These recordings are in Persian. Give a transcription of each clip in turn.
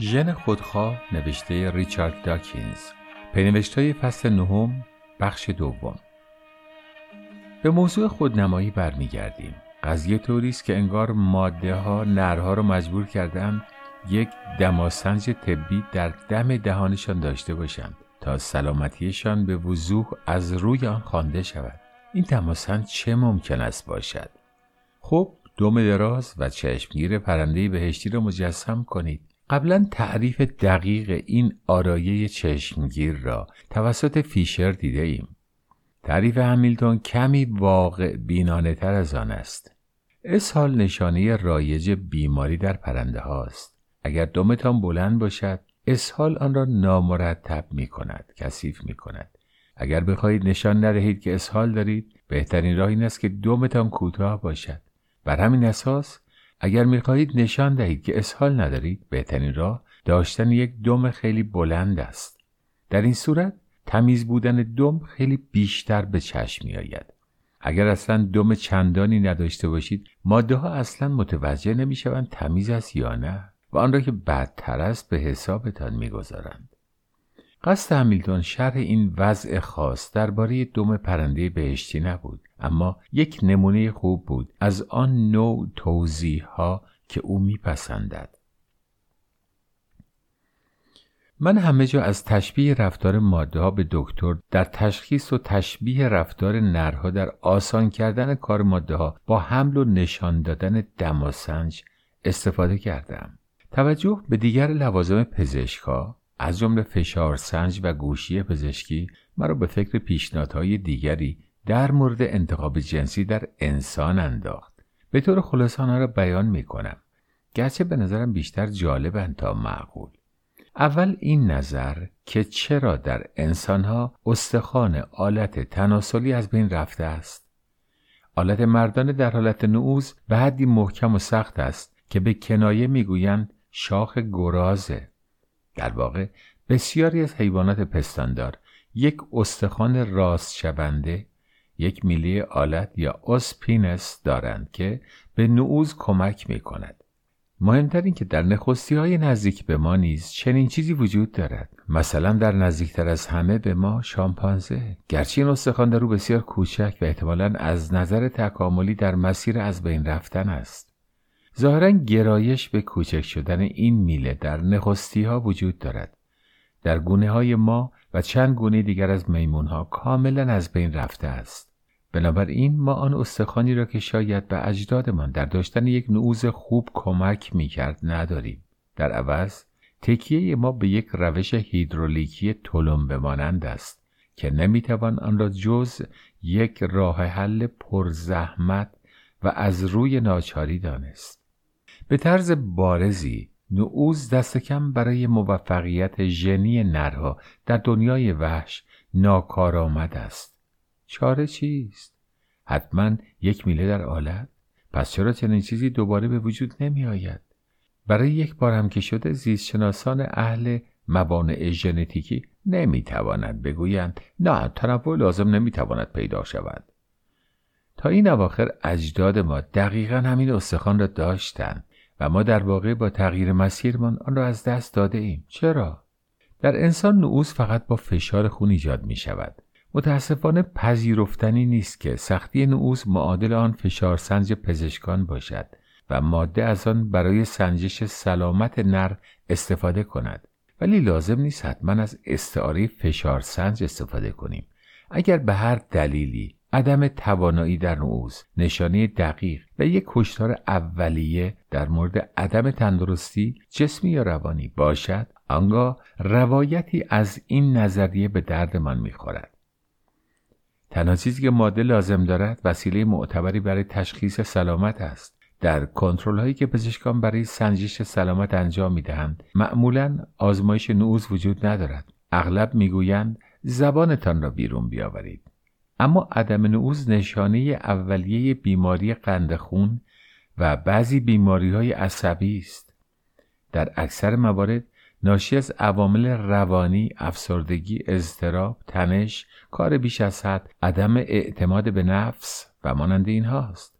ژن خودخواه نوشته ریچارد داکینز. پینوشت فصل نهم بخش دوم. به موضوع خودنمایی برمیگردیم. قضیه طوری است که انگار ماده ها نرها را مجبور کردن یک دماسنج طبی در دم دهانشان داشته باشند تا سلامتیشان به وضوح از روی آن خوانده شود. این دماسنج چه ممکن است باشد؟ خب دم دراز و چشمگیر پرنده بهشتی را مجسم کنید. قبلا تعریف دقیق این آرایه چشمگیر را توسط فیشر دیده ایم. تعریف همیلتون کمی واقع بینانه تر از آن است. اسهال نشانه رایج بیماری در پرنده هاست. اگر دمتان بلند باشد، اسهال آن را نامرتب می کند، کثیف می کند. اگر بخواهید نشان ندهید که اسهال دارید، بهترین راه این است که دمتان کوتاه باشد. بر همین اساس اگر می‌خواهید نشان دهید که اسهال ندارید بهترین راه داشتن یک دم خیلی بلند است. در این صورت تمیز بودن دم خیلی بیشتر به چشم می آید. اگر اصلا دم چندانی نداشته باشید ماده ها اصلا متوجه نمی شوند تمیز است یا نه و آن را که بدتر است به حسابتان می‌گذارند. قصد همیلتون شرح این وضع خاص درباره دم پرنده بهشتی نبود. اما یک نمونه خوب بود از آن نوع توضیح ها که او میپسندد من همه جا از تشبیه رفتار ماده ها به دکتر در تشخیص و تشبیه رفتار نرها در آسان کردن کار ماده ها با حمل و نشان دادن دماسنج استفاده کردم. توجه به دیگر لوازم پزشکا از جمله فشار سنج و گوشی پزشکی مرا به فکر پیشنهادهای دیگری در مورد انتخاب جنسی در انسان انداخت. به طور خلاصه را بیان می کنم گرچه به نظرم بیشتر جالبند تا معقول. اول این نظر که چرا در انسانها استخوان آلت تناسلی از بین رفته است. آلت مردانه در حالت نعوز به حدی محکم و سخت است که به کنایه می‌گویند شاخ گرازه. در واقع بسیاری از حیوانات پستاندار یک استخوان راست شونده یک میلی آلت یا اسپینس دارند که به نعوز کمک می کند. مهمتر این که در نخستی های نزدیک به ما نیز چنین چیزی وجود دارد. مثلا در نزدیکتر از همه به ما شامپانزه. گرچه این استخوان در او بسیار کوچک و احتمالا از نظر تکاملی در مسیر از بین رفتن است. ظاهرا گرایش به کوچک شدن این میله در نخستی ها وجود دارد. در گونه های ما و چند گونه دیگر از میمون ها کاملا از بین رفته است. بنابراین ما آن استخوانی را که شاید به اجدادمان در داشتن یک نعوز خوب کمک می کرد نداریم. در عوض تکیه ما به یک روش هیدرولیکی طلم بمانند است که نمی‌توان آن را جز یک راه حل پرزحمت و از روی ناچاری دانست. به طرز بارزی نعوز دست کم برای موفقیت ژنی نرها در دنیای وحش ناکارآمد است. چاره چیست؟ حتما یک میله در آلت؟ پس چرا چنین چیزی دوباره به وجود نمی آید برای یک بار هم که شده زیستشناسان اهل موانع ژنتیکی نمی توانند بگویند نه تنوع لازم نمی تواند پیدا شود. تا این اواخر اجداد ما دقیقا همین استخوان را داشتند و ما در واقع با تغییر مسیرمان آن را از دست داده ایم. چرا؟ در انسان نعوز فقط با فشار خون ایجاد می شود متاسفانه پذیرفتنی نیست که سختی نعوز معادل آن فشار سنج پزشکان باشد و ماده از آن برای سنجش سلامت نر استفاده کند. ولی لازم نیست حتما از استعاره فشار سنج استفاده کنیم. اگر به هر دلیلی عدم توانایی در نعوز نشانه دقیق و یک کشتار اولیه در مورد عدم تندرستی جسمی یا روانی باشد آنگاه روایتی از این نظریه به دردمان می‌خورد. تنها چیزی که ماده لازم دارد وسیله معتبری برای تشخیص سلامت است. در کنترل هایی که پزشکان برای سنجش سلامت انجام می دهند معمولا آزمایش نعوز وجود ندارد. اغلب می‌گویند زبانتان را بیرون بیاورید. اما عدم نعوز نشانه اولیه بیماری قند خون و بعضی بیماری های عصبی است. در اکثر موارد ناشی از عوامل روانی، افسردگی، اضطراب، تنش، کار بیش از حد، عدم اعتماد به نفس و مانند اینهاست.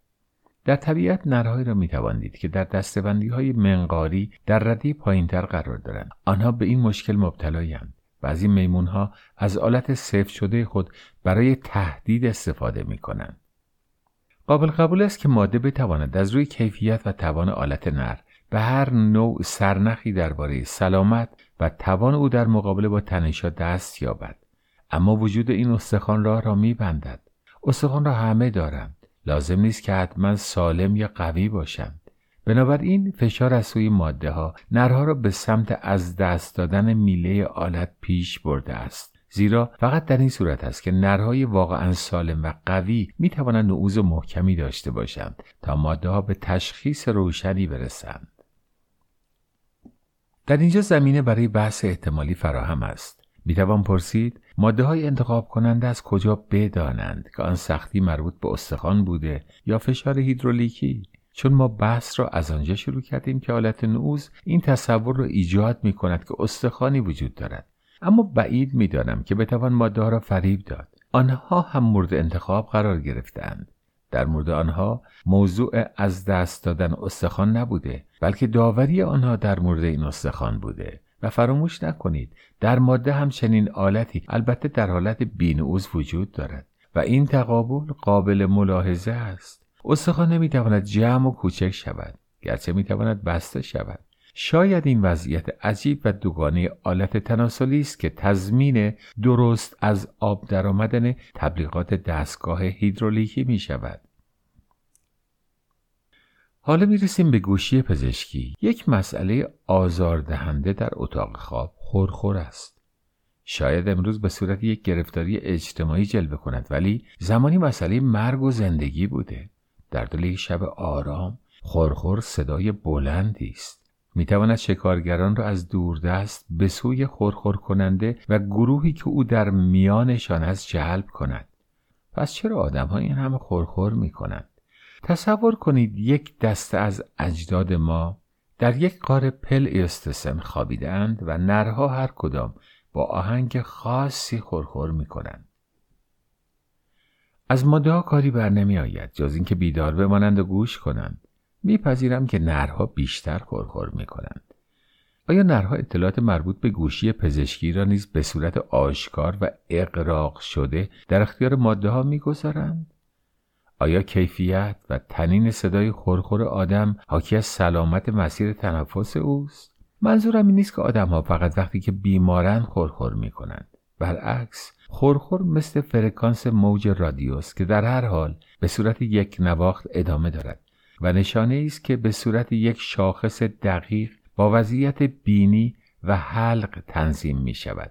در طبیعت نرهایی را می توانید که در دستبندی های منقاری در ردی پایینتر قرار دارند آنها به این مشکل مبتلایند بعضی میمون ها از آلت سفت شده خود برای تهدید استفاده می کنند. قابل قبول است که ماده بتواند از روی کیفیت و توان آلت نر به هر نوع سرنخی درباره سلامت و توان او در مقابله با تنشا دست یابد. اما وجود این استخوان راه را میبندد. استخوان را همه دارند. لازم نیست که حتما سالم یا قوی باشند. بنابراین فشار از سوی ماده ها نرها را به سمت از دست دادن میله آلت پیش برده است. زیرا فقط در این صورت است که نرهای واقعا سالم و قوی می توانند نعوز محکمی داشته باشند تا ماده ها به تشخیص روشنی برسند. در اینجا زمینه برای بحث احتمالی فراهم است. می‌توان پرسید ماده های انتخاب کننده از کجا بدانند که آن سختی مربوط به استخوان بوده یا فشار هیدرولیکی؟ چون ما بحث را از آنجا شروع کردیم که حالت نعوز این تصور را ایجاد می کند که استخوانی وجود دارد. اما بعید می‌دانم که بتوان ماده ها را فریب داد. آنها هم مورد انتخاب قرار گرفتند در مورد آنها موضوع از دست دادن استخوان نبوده بلکه داوری آنها در مورد این استخوان بوده. و فراموش نکنید در ماده هم چنین آلتی البته در حالت بینعوز وجود دارد. و این تقابل قابل ملاحظه است. استخوان نمی‌تواند جمع و کوچک شود گرچه می‌تواند بسته شود. شاید این وضعیت عجیب و دوگانه آلت تناسلی است که تضمین درست از آب درآمدن تبلیغات دستگاه هیدرولیکی می شود. حالا می‌رسیم به گوشی پزشکی. یک مسئله آزاردهنده در اتاق خواب خورخور است. شاید امروز به صورت یک گرفتاری اجتماعی جلوه کند ولی زمانی مسئله مرگ و زندگی بوده. در دل یک شب آرام خورخور صدای بلندی است. می‌تواند شکارگران را از دوردست به سوی خورخور کننده و گروهی که او در میانشان است جلب کند پس چرا آدم ها این همه خورخور می کنند؟ تصور کنید یک دسته از اجداد ما در یک قار پل ایستسن خوابیدند و نرها هر کدام با آهنگ خاصی خورخور می کنند. از ماده کاری بر نمی آید جز اینکه بیدار بمانند و گوش کنند. میپذیرم که نرها بیشتر خورخور می کنند. آیا نرها اطلاعات مربوط به گوشی پزشکی را نیز به صورت آشکار و اقراق شده در اختیار ماده ها می‌گذارند؟ آیا کیفیت و تنین صدای خورخور آدم حاکی از سلامت مسیر تنفس اوست؟ منظورم این نیست که آدم ها فقط وقتی که بیمارن خورخور می کنند. برعکس خورخور مثل فرکانس موج رادیوست که در هر حال به صورت یک نواخت ادامه دارد و نشانه است که به صورت یک شاخص دقیق با وضعیت بینی و حلق تنظیم می شود.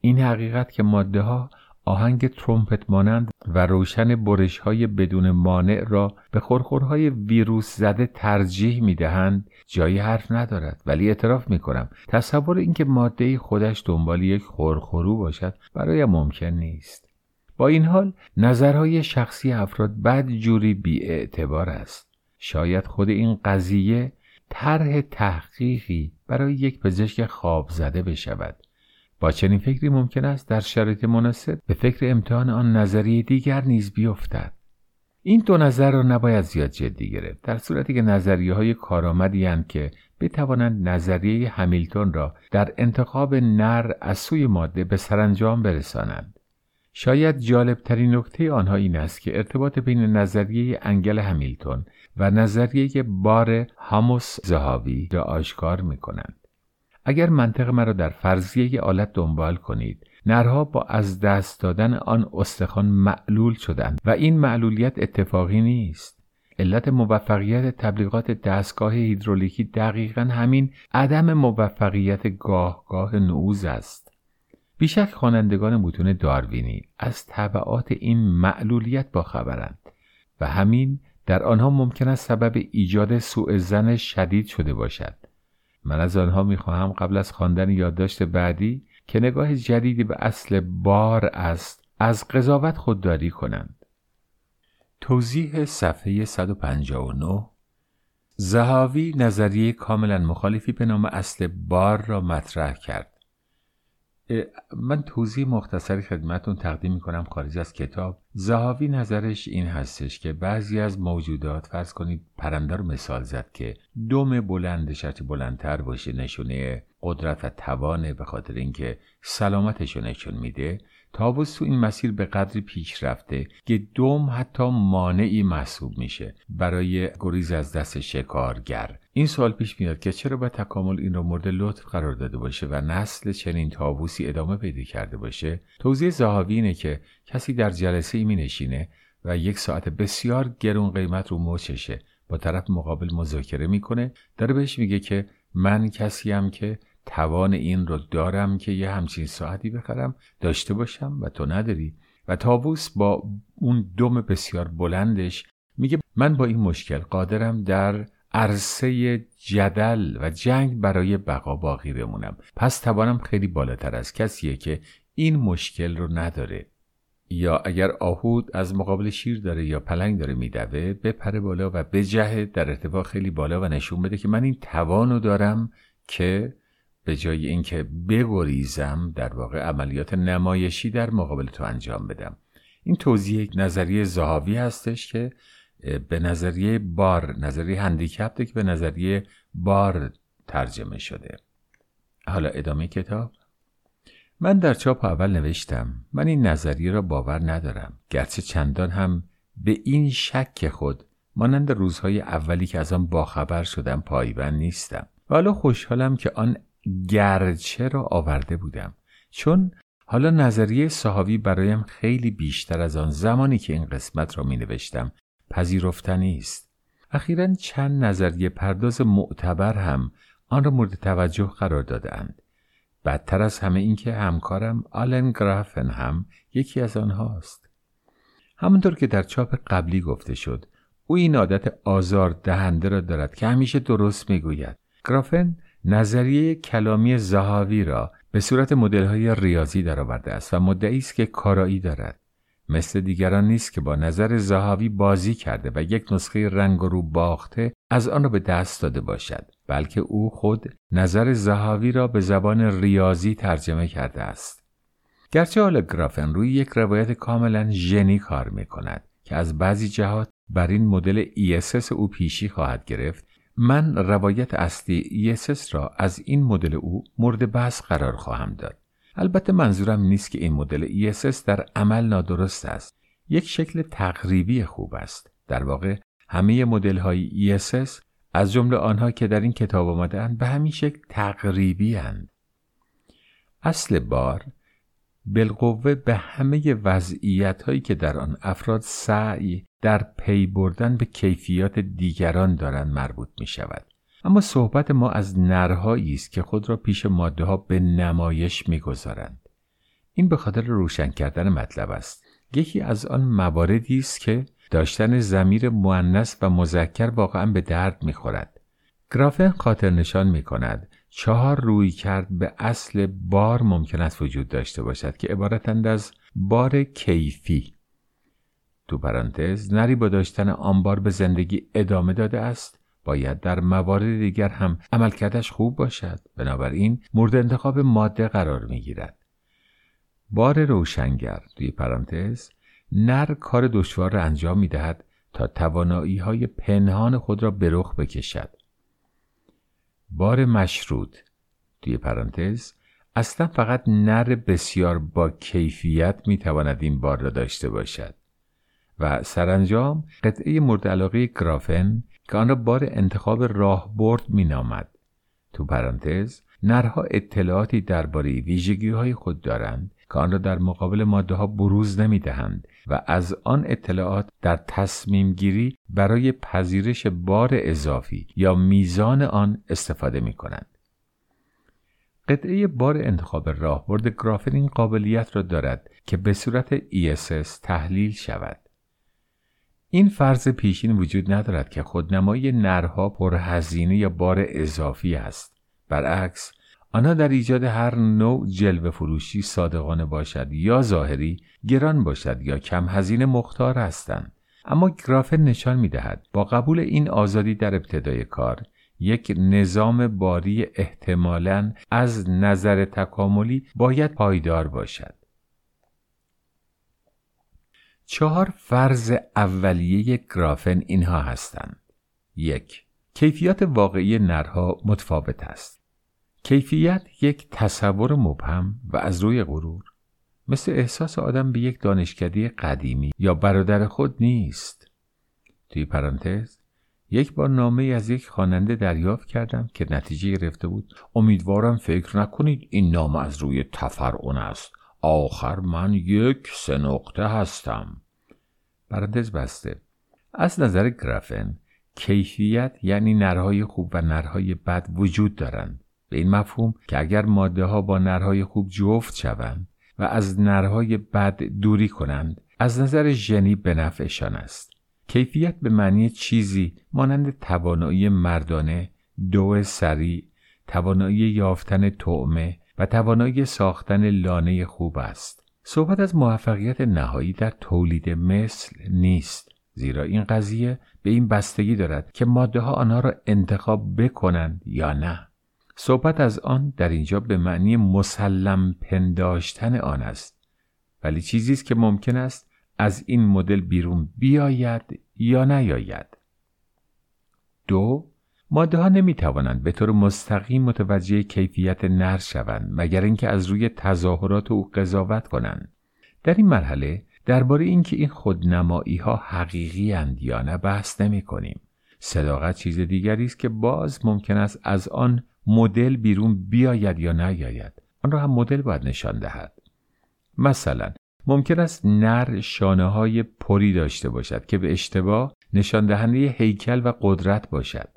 این حقیقت که ماده ها آهنگ ترومپت مانند و روشن برش های بدون مانع را به خورخورهای ویروس زده ترجیح می دهند جایی حرف ندارد. ولی اعتراف می کنم تصور اینکه ماده خودش دنبال یک خورخورو باشد برای ممکن نیست. با این حال نظرهای شخصی افراد بد جوری بی است. شاید خود این قضیه طرح تحقیقی برای یک پزشک خواب زده بشود. با چنین فکری ممکن است در شرایط مناسب به فکر امتحان آن نظریه دیگر نیز بیفتد. این دو نظر را نباید زیاد جدی گرفت. در صورتی که نظریه های کارآمدی که بتوانند نظریه همیلتون را در انتخاب نر از سوی ماده به سرانجام برسانند. شاید جالبترین نکته آنها این است که ارتباط بین نظریه انگل همیلتون و نظریه بار هاموس زهاوی را آشکار می کنند. اگر منطق مرا در فرضیه آلت دنبال کنید نرها با از دست دادن آن استخوان معلول شدند و این معلولیت اتفاقی نیست علت موفقیت تبلیغات دستگاه هیدرولیکی دقیقا همین عدم موفقیت گاه گاه نعوز است بیشک خوانندگان متون داروینی از طبعات این معلولیت باخبرند و همین در آنها ممکن است سبب ایجاد سوء زن شدید شده باشد. من از آنها می‌خواهم قبل از خواندن یادداشت بعدی که نگاه جدیدی به اصل بار است از قضاوت خودداری کنند. توضیح صفحه 159 زهاوی نظریه کاملا مخالفی به نام اصل بار را مطرح کرد. من توضیح مختصری خدمتون تقدیم می کنم خارج از کتاب. زهاوی نظرش این هستش که بعضی از موجودات فرض کنید پرنده رو مثال زد که دم بلندش هرچی بلندتر باشه نشونه قدرت و توانه به خاطر اینکه سلامتش رو نشون میده. تابوس تو این مسیر به قدری پیش رفته که دوم حتی مانعی محسوب میشه برای گریز از دست شکارگر. این سوال پیش میاد که چرا باید تکامل این رو مورد لطف قرار داده باشه و نسل چنین تابوسی ادامه پیدا کرده باشه؟ توضیح زهاوی اینه که کسی در جلسه ای می نشینه و یک ساعت بسیار گرون قیمت رو مچشه با طرف مقابل مذاکره می‌کنه. داره بهش میگه که من کسیم که توان این رو دارم که یه همچین ساعتی بخرم داشته باشم و تو نداری. و تاووس با اون دم بسیار بلندش میگه من با این مشکل قادرم در عرصه جدل و جنگ برای بقا باقی بمونم. پس توانم خیلی بالاتر از کسیه که این مشکل رو نداره. یا اگر آهود از مقابل شیر داره یا پلنگ داره میدوه بپره بالا و بجهه در ارتفاع خیلی بالا و نشون بده که من این توانو دارم که به جای اینکه بگریزم در واقع عملیات نمایشی در مقابل تو انجام بدم. این توضیح نظریه زهاوی هستش که به نظریه بار نظریه هندیکپته که به نظریه بار ترجمه شده. حالا ادامه کتاب. من در چاپ اول نوشتم من این نظریه را باور ندارم گرچه چندان هم به این شک خود مانند روزهای اولی که از آن باخبر شدم پایبند نیستم. و حالا خوشحالم که آن گرچه را آورده بودم چون حالا نظریه صحابی برایم خیلی بیشتر از آن زمانی که این قسمت را می نوشتم پذیرفتنی است. اخیرا چند نظریه پرداز معتبر هم آن را مورد توجه قرار دادهاند. بدتر از همه این که همکارم آلن گرافن هم یکی از آنهاست. همونطور که در چاپ قبلی گفته شد او این عادت آزار دهنده را دارد که همیشه درست می‌گوید. گرافن نظریه کلامی زهاوی را به صورت های ریاضی درآورده است و مدعی است که کارایی دارد. مثل دیگران نیست که با نظر زهاوی بازی کرده و یک نسخه رنگ رو باخته از آن را به دست داده باشد بلکه او خود نظر زهاوی را به زبان ریاضی ترجمه کرده است گرچه حالا گرافن روی یک روایت کاملا ژنی کار می کند که از بعضی جهات بر این مدل ESS او پیشی خواهد گرفت من روایت اصلی ESS را از این مدل او مورد بحث قرار خواهم داد. البته منظورم نیست که این مدل ESS در عمل نادرست است. یک شکل تقریبی خوب است. در واقع همه مدل های ESS از جمله آنها که در این کتاب آمدهاند به همین شکل تقریبی هند. اصل بار بالقوه به همه وضعیت هایی که در آن افراد سعی در پی بردن به کیفیات دیگران دارند مربوط می شود. اما صحبت ما از نرهایی است که خود را پیش ماده ها به نمایش می‌گذارند. این به خاطر روشن کردن مطلب است. یکی از آن مواردی است که داشتن زمیر معنس و مذکر واقعا به درد می‌خورد. گرافن خاطر نشان می کند چهار روی کرد به اصل بار ممکن است وجود داشته باشد که عبارتند از بار کیفی تو پرانتز نری با داشتن آنبار به زندگی ادامه داده است باید در موارد دیگر هم عملکردش خوب باشد. بنابراین مورد انتخاب ماده قرار می گیرد بار روشنگر توی پرانتز نر کار دشوار را انجام می دهد تا توانایی های پنهان خود را به رخ بکشد. بار مشروط توی پرانتز اصلا فقط نر بسیار با کیفیت می تواند این بار را داشته باشد و سرانجام قطعه مورد علاقه گرافن که آن را بار انتخاب راهبرد می نامد. تو پرانتز نرها اطلاعاتی درباره ویژگی های خود دارند که آن را در مقابل ماده ها بروز نمی دهند و از آن اطلاعات در تصمیم گیری برای پذیرش بار اضافی یا میزان آن استفاده می کنند. قطعه بار انتخاب راهبرد گرافن این قابلیت را دارد که به صورت ESS تحلیل شود. این فرض پیشین وجود ندارد که خودنمایی نرها پرهزینه یا بار اضافی است. برعکس آنها در ایجاد هر نوع جلوه فروشی صادقانه باشد یا ظاهری گران باشد یا کم هزینه مختار هستند. اما گرافن نشان می دهد با قبول این آزادی در ابتدای کار یک نظام باری احتمالاً از نظر تکاملی باید پایدار باشد. چهار فرض اولیه گرافن اینها هستند. یک کیفیات واقعی نرها متفاوت است. کیفیت یک تصور مبهم و از روی غرور مثل احساس آدم به یک دانشکده قدیمی یا برادر خود نیست. توی پرانتز یک بار نامه از یک خواننده دریافت کردم که نتیجه گرفته بود امیدوارم فکر نکنید این نامه از روی تفرعون است آخر من یک سه نقطه هستم. پرانتز بسته. از نظر گرافن کیفیت یعنی نرهای خوب و نرهای بد وجود دارند. به این مفهوم که اگر ماده ها با نرهای خوب جفت شوند و از نرهای بد دوری کنند از نظر ژنی به نفعشان است. کیفیت به معنی چیزی مانند توانایی مردانه دو سریع توانایی یافتن طعمه و توانایی ساختن لانه خوب است. صحبت از موفقیت نهایی در تولید مثل نیست زیرا این قضیه به این بستگی دارد که ماده ها آنها را انتخاب بکنند یا نه. صحبت از آن در اینجا به معنی مسلم پنداشتن آن است. ولی چیزی است که ممکن است از این مدل بیرون بیاید یا نیاید. دو ماده ها نمی توانند به طور مستقیم متوجه کیفیت نر شوند مگر اینکه از روی تظاهرات او قضاوت کنند. در این مرحله درباره اینکه این خودنمایی ها حقیقی اند یا نه بحث نمی کنیم صداقت چیز دیگری است که باز ممکن است از آن مدل بیرون بیاید یا نیاید. آن را هم مدل باید نشان دهد. مثلا ممکن است نر شانه های پری داشته باشد که به اشتباه نشان دهنده هیکل و قدرت باشد.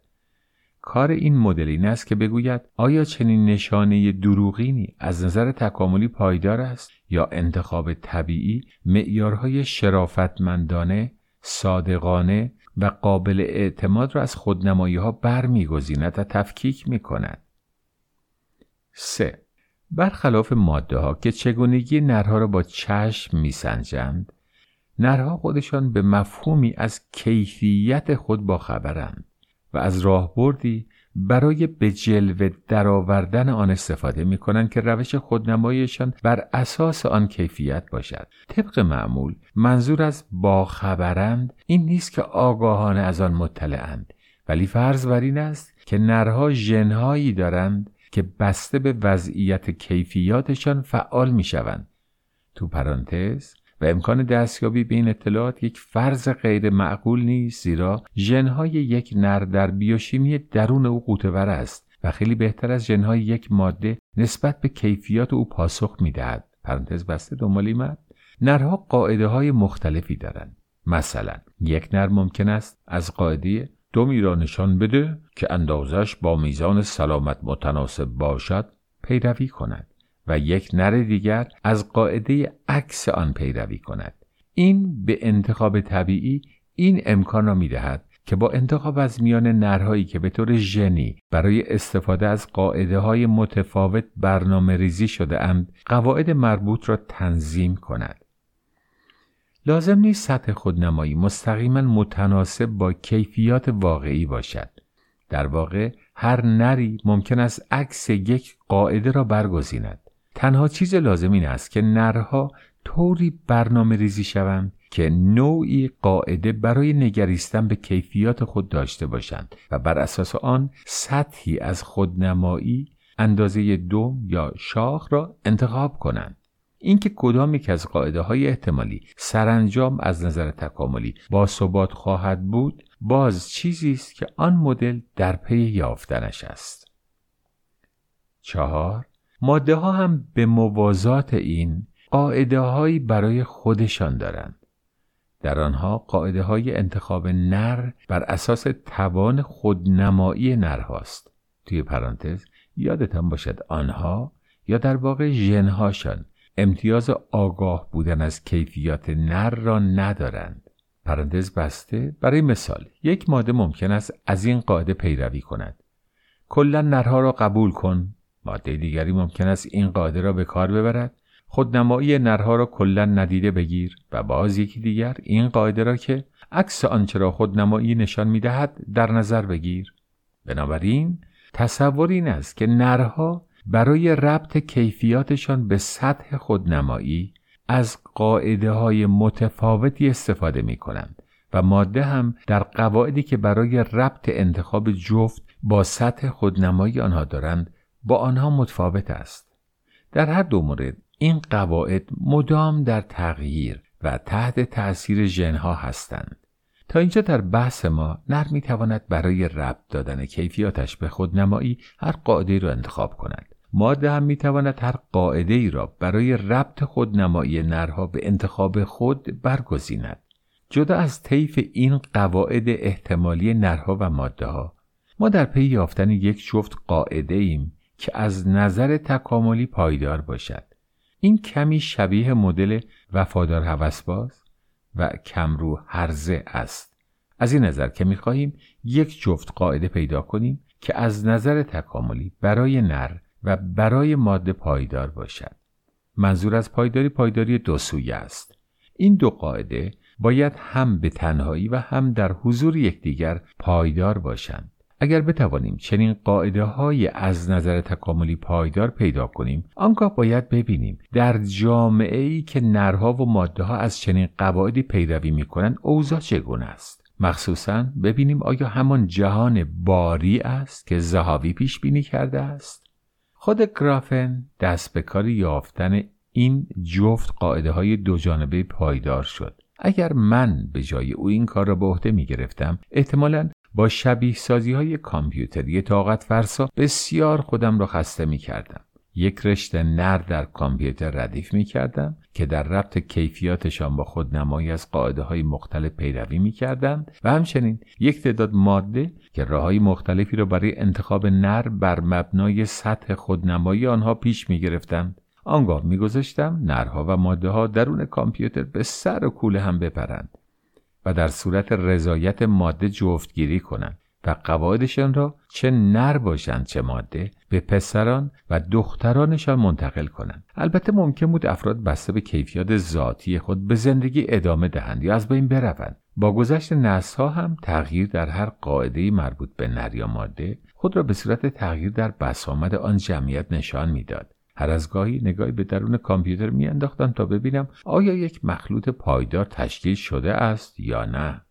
کار این مدل این است که بگوید آیا چنین نشانه دروغینی از نظر تکاملی پایدار است یا انتخاب طبیعی معیارهای شرافتمندانه صادقانه و قابل اعتماد را از خودنمایی ها برمیگزیند و تفکیک می کند. 3. برخلاف ماده ها که چگونگی نرها را با چشم میسنجند نرها خودشان به مفهومی از کیفیت خود باخبرند و از راهبردی برای به جلوه درآوردن آن استفاده می کنند که روش خودنماییشان بر اساس آن کیفیت باشد طبق معمول منظور از باخبرند این نیست که آگاهانه از آن مطلعند ولی فرض بر این است که نرها ژنهایی دارند که بسته به وضعیت کیفیاتشان فعال می شوند. تو پرانتز و امکان دستیابی به این اطلاعات یک فرض غیر معقول نیست زیرا ژنهای یک نر در بیوشیمی درون او قوتور است و خیلی بهتر از ژنهای یک ماده نسبت به کیفیات او پاسخ می‌دهد. پرانتز بسته دنبالی مد نرها قاعده های مختلفی دارند. مثلا یک نر ممکن است از قاعده دومی را نشان بده که اندازش با میزان سلامت متناسب باشد پیروی کند. و یک نر دیگر از قاعده عکس آن پیروی کند. این به انتخاب طبیعی این امکان را می‌دهد که با انتخاب از میان نرهایی که به طور ژنی برای استفاده از قاعده های متفاوت برنامه ریزی شده اند قواعد مربوط را تنظیم کند. لازم نیست سطح خودنمایی مستقیما متناسب با کیفیات واقعی باشد. در واقع هر نری ممکن است عکس یک قاعده را برگزیند. تنها چیز لازم این است که نرها طوری برنامه ریزی شوند که نوعی قاعده برای نگریستن به کیفیات خود داشته باشند و بر اساس آن سطحی از خودنمایی اندازه دوم یا شاخ را انتخاب کنند. اینکه کدام یک از قاعده های احتمالی سرانجام از نظر تکاملی با ثبات خواهد بود باز چیزی است که آن مدل در پی یافتنش است. چهار ماده ها هم به موازات این قاعده هایی برای خودشان دارند. در آنها قاعده های انتخاب نر بر اساس توان خودنمایی نر هاست توی پرانتز یادتان باشد آنها یا در واقع ژنهاشان امتیاز آگاه بودن از کیفیات نر را ندارند. پرانتز بسته برای مثال یک ماده ممکن است از این قاعده پیروی کند. کلا نرها را قبول کن. ماده دیگری ممکن است این قاعده را به کار ببرد. خودنمایی نرها را کلا ندیده بگیر و باز یکی دیگر این قاعده را که عکس آنچه را خودنمایی نشان می‌دهد در نظر بگیر. بنابراین تصور این است که نرها برای ربط کیفیاتشان به سطح خودنمایی از قاعده های متفاوتی استفاده می کنند و ماده هم در قواعدی که برای ربط انتخاب جفت با سطح خودنمایی آنها دارند با آنها متفاوت است. در هر دو مورد این قواعد مدام در تغییر و تحت تأثیر ژنها هستند. تا اینجا در بحث ما نر می تواند برای ربط دادن کیفیاتش به خودنمایی هر قاعده را انتخاب کند. ماده هم می تواند هر قاعده ای را برای ربط خودنمایی نرها به انتخاب خود برگزیند. جدا از طیف این قواعد احتمالی نرها و ماده ها ما در پی یافتن یک جفت قاعده ایم که از نظر تکاملی پایدار باشد. این کمی شبیه مدل وفادار هوسباز و کمرو هرزه است. از این نظر که می‌خواهیم یک جفت قاعده پیدا کنیم که از نظر تکاملی برای نر و برای ماده پایدار باشد. منظور از پایداری پایداری دو سویه است. این دو قاعده باید هم به تنهایی و هم در حضور یکدیگر پایدار باشند. اگر بتوانیم چنین قاعده های از نظر تکاملی پایدار پیدا کنیم آنگاه باید ببینیم در جامعه ای که نرها و ماده ها از چنین قواعدی پیروی می کنند اوضاع چگونه است؟ مخصوصا ببینیم آیا همان جهان باری است که زهاوی پیش بینی کرده است؟ خود گرافن دست به کار یافتن این جفت قاعده های دو جانبه پایدار شد. اگر من به جای او این کار را به عهده می گرفتم احتمالا با شبیه سازی های کامپیوتری طاقت فرسا بسیار خودم را خسته می کردم. یک رشته نر در کامپیوتر ردیف می کردم که در ربط کیفیاتشان با خود نمایی از قاعده های مختلف پیروی می کردند و همچنین یک تعداد ماده که راه های مختلفی را برای انتخاب نر بر مبنای سطح خودنمایی آنها پیش می گرفتند. آنگاه میگذاشتم نرها و ماده ها درون کامپیوتر به سر و کوله هم بپرند در صورت رضایت ماده جفتگیری کنند و قواعدشان را چه نر باشند چه ماده به پسران و دخترانشان منتقل کنند. البته ممکن بود افراد بسته به کیفیات ذاتی خود به زندگی ادامه دهند یا از بین بروند. با گذشت ها هم تغییر در هر قاعده مربوط به نر یا ماده خود را به صورت تغییر در بسامد آن جمعیت نشان می‌داد. هر از گاهی نگاهی به درون کامپیوتر میانداختم تا ببینم آیا یک مخلوط پایدار تشکیل شده است یا نه.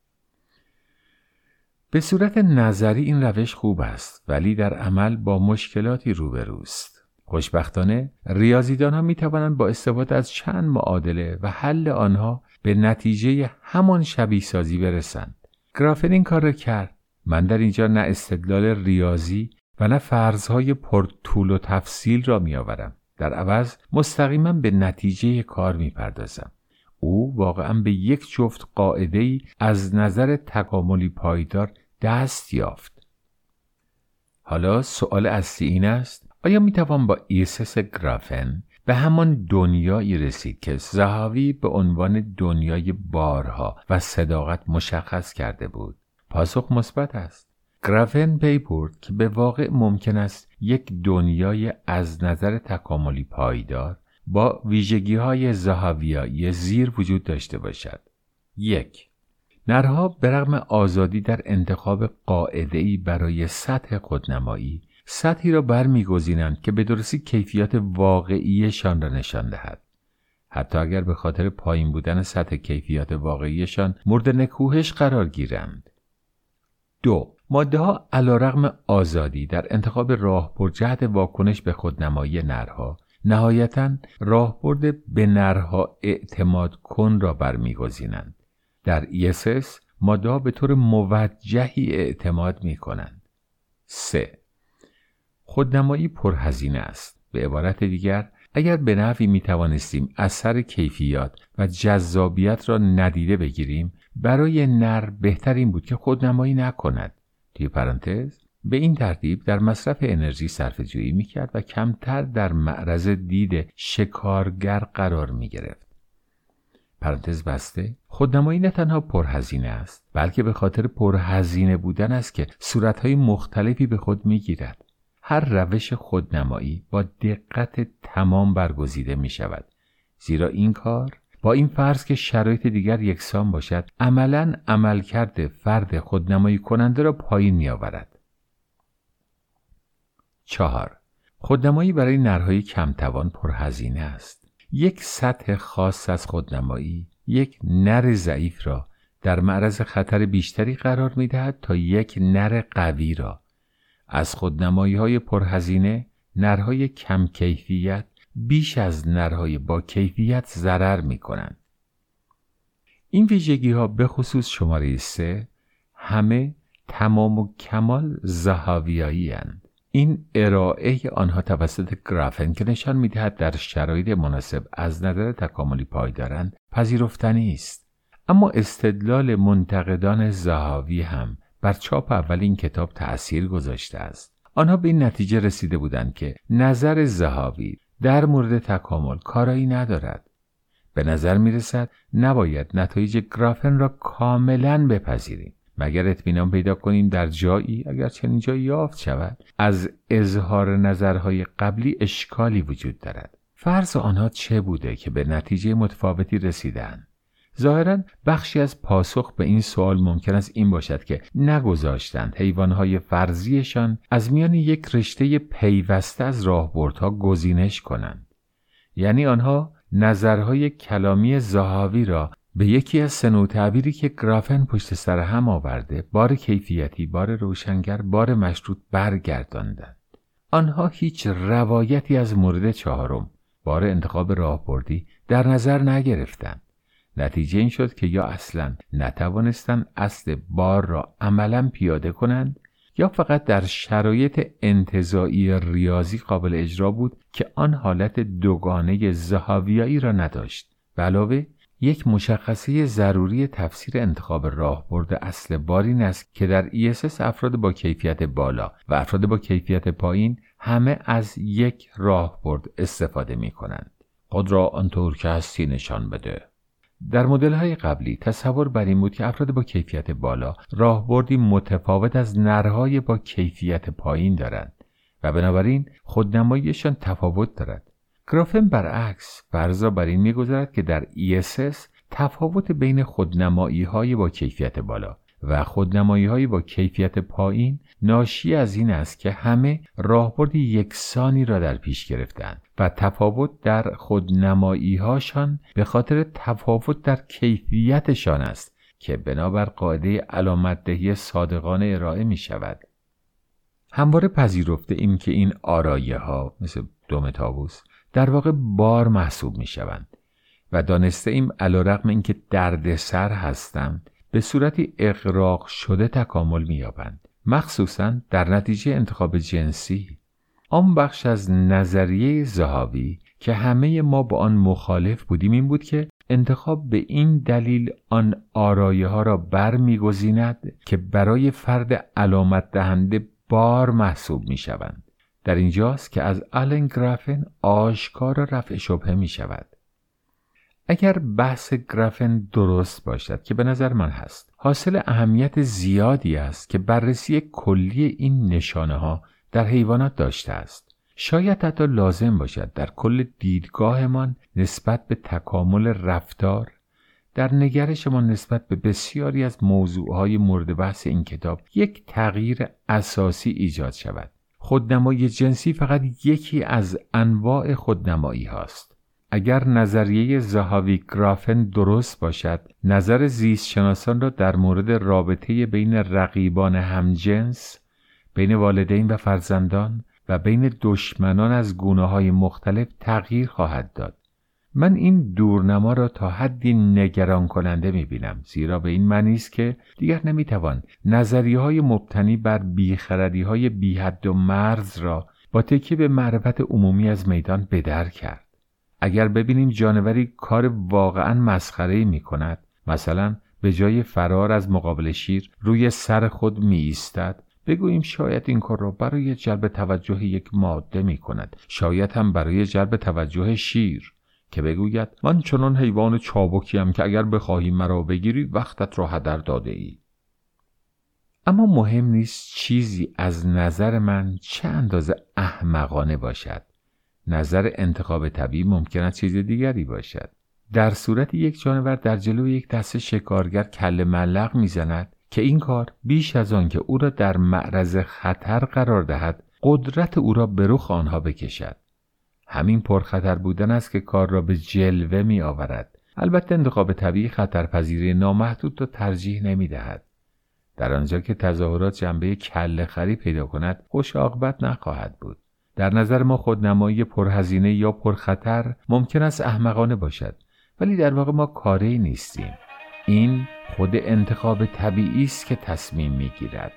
به صورت نظری این روش خوب است ولی در عمل با مشکلاتی روبروست. خوشبختانه ریاضیدان ها می توانند با استفاده از چند معادله و حل آنها به نتیجه همان شبیه سازی برسند. گرافن این کار را کرد. من در اینجا نه استدلال ریاضی و نه فرضهای پر طول و تفصیل را می آورم. در عوض مستقیما به نتیجه کار می پردازم. او واقعا به یک جفت قاعده ای از نظر تکاملی پایدار دست یافت. حالا سوال اصلی این است آیا می توان با ESS گرافن به همان دنیایی رسید که زهاوی به عنوان دنیای بارها و صداقت مشخص کرده بود پاسخ مثبت است گرافن پی که به واقع ممکن است یک دنیای از نظر تکاملی پایدار با ویژگی های زهاویایی زیر وجود داشته باشد. یک نرها برغم آزادی در انتخاب قاعده برای سطح خودنمایی سطحی را برمیگزینند که به درستی کیفیات واقعیشان را نشان دهد. حتی اگر به خاطر پایین بودن سطح کیفیات واقعیشان مورد نکوهش قرار گیرند. دو ماده ها علا رغم آزادی در انتخاب راهبرد جهت واکنش به خودنمایی نرها نهایتا راهبرد به نرها اعتماد کن را برمیگزینند. در ESS ماده ها به طور موجهی اعتماد می کنند 3. خودنمایی پرهزینه است. به عبارت دیگر اگر به نحوی می توانستیم اثر کیفیات و جذابیت را ندیده بگیریم برای نر بهتر بود که خودنمایی نکند. توی پرانتز به این ترتیب در مصرف انرژی صرف جویی می کرد و کمتر در معرض دید شکارگر قرار می گرفت. پرانتز بسته خودنمایی نه تنها پرهزینه است بلکه به خاطر پرهزینه بودن است که صورتهای مختلفی به خود می گیرد. هر روش خودنمایی با دقت تمام برگزیده می شود زیرا این کار با این فرض که شرایط دیگر یکسان باشد عملا عملکرد فرد خودنمایی کننده را پایین می آورد. چهار. خودنمایی برای نرهای کمتوان پرهزینه است. یک سطح خاص از خودنمایی یک نر ضعیف را در معرض خطر بیشتری قرار می دهد تا یک نر قوی را. از خودنمایی های پرهزینه نرهای کم کیفیت بیش از نرهای با کیفیت ضرر می کنند. این ویژگی ها به خصوص شماره سه همه تمام و کمال زهاویایی هند. این ارائه آنها توسط گرافن که نشان می‌دهد در شرایط مناسب از نظر تکاملی پایدارند پذیرفتنی است اما استدلال منتقدان زهاوی هم بر چاپ اول این کتاب تأثیر گذاشته است آنها به این نتیجه رسیده بودند که نظر زهاوی در مورد تکامل کارایی ندارد. به نظر می رسد نباید نتایج گرافن را کاملا بپذیریم. مگر اطمینان پیدا کنیم در جایی اگر چنین جایی یافت شود از اظهار نظرهای قبلی اشکالی وجود دارد. فرض آنها چه بوده که به نتیجه متفاوتی رسیدند ظاهرا بخشی از پاسخ به این سوال ممکن است این باشد که نگذاشتند حیوانهای فرضیشان از میان یک رشته پیوسته از راهبردها گزینش کنند. یعنی آنها نظرهای کلامی زهاوی را به یکی از سنو تعبیری که گرافن پشت سر هم آورده بار کیفیتی بار روشنگر بار مشروط برگرداندند. آنها هیچ روایتی از مورد چهارم بار انتخاب راهبردی در نظر نگرفتند. نتیجه این شد که یا اصلا نتوانستند اصل بار را عملا پیاده کنند یا فقط در شرایط انتظایی ریاضی قابل اجرا بود که آن حالت دوگانه زهاویایی را نداشت علاوه یک مشخصه ضروری تفسیر انتخاب راهبرد اصل بار این است که در ESS افراد با کیفیت بالا و افراد با کیفیت پایین همه از یک راهبرد استفاده می کنند. خود را آنطور که هستی نشان بده. در مدل های قبلی تصور بر این بود که افراد با کیفیت بالا راهبردی متفاوت از نرهای با کیفیت پایین دارند و بنابراین خودنماییشان تفاوت دارد. گرافن برعکس فرضا بر این می‌گذارد که در ESS تفاوت بین خودنمایی های با کیفیت بالا و خودنمایی های با کیفیت پایین ناشی از این است که همه راهبرد یکسانی را در پیش گرفتند و تفاوت در خودنمایی هاشان به خاطر تفاوت در کیفیتشان است که بنابر قاعده علامتدهی صادقانه ارائه می شود. همواره پذیرفته ایم که این آرایه ها مثل دوم تابوس در واقع بار محسوب می شوند و دانسته ایم علا رقم این که دردسر هستند به صورتی اقراق شده تکامل می یابند مخصوصا در نتیجه انتخاب جنسی آن بخش از نظریه زهاوی که همه ما با آن مخالف بودیم این بود که انتخاب به این دلیل آن آرایه ها را برمیگزیند که برای فرد علامت دهنده بار محسوب می شوند. در اینجاست که از آلن گرافن آشکار رفع شبهه می شود. اگر بحث گرافن درست باشد که به نظر من هست حاصل اهمیت زیادی است که بررسی کلی این نشانه ها در حیوانات داشته است. شاید حتی لازم باشد در کل دیدگاهمان نسبت به تکامل رفتار در نگرشمان نسبت به بسیاری از موضوعهای مورد بحث این کتاب یک تغییر اساسی ایجاد شود. خودنمایی جنسی فقط یکی از انواع خودنمایی هاست. اگر نظریه زهاوی گرافن درست باشد نظر زیست شناسان را در مورد رابطه بین رقیبان همجنس بین والدین و فرزندان و بین دشمنان از گونه های مختلف تغییر خواهد داد. من این دورنما را تا حدی نگران کننده می بینم زیرا به این معنی است که دیگر نمی توان نظریه های مبتنی بر بیخردی های بیحد و مرز را با تکیه به معرفت عمومی از میدان بدر کرد. اگر ببینیم جانوری کار واقعا مسخره می کند مثلا به جای فرار از مقابل شیر روی سر خود می ایستد بگوییم شاید این کار را برای جلب توجه یک ماده می کند. شاید هم برای جلب توجه شیر. که بگوید من چنان حیوان چابکیم که اگر بخواهی مرا بگیری وقتت را هدر داده ای. اما مهم نیست چیزی از نظر من چه اندازه احمقانه باشد. نظر انتخاب طبیعی ممکن است چیز دیگری باشد. در صورت یک جانور در جلو یک دست شکارگر کل ملق می‌زند. که این کار بیش از آن که او را در معرض خطر قرار دهد قدرت او را به رخ آنها بکشد. همین پرخطر بودن است که کار را به جلوه می آورد البته انتخاب طبیعی خطرپذیری نامحدود را ترجیح نمی دهد. در آنجا که تظاهرات جنبه کل خری پیدا کند خوش عاقبت نخواهد بود. در نظر ما خودنمایی پرهزینه یا پرخطر ممکن است احمقانه باشد ولی در واقع ما کاری نیستیم. این خود انتخاب طبیعی است که تصمیم می‌گیرد.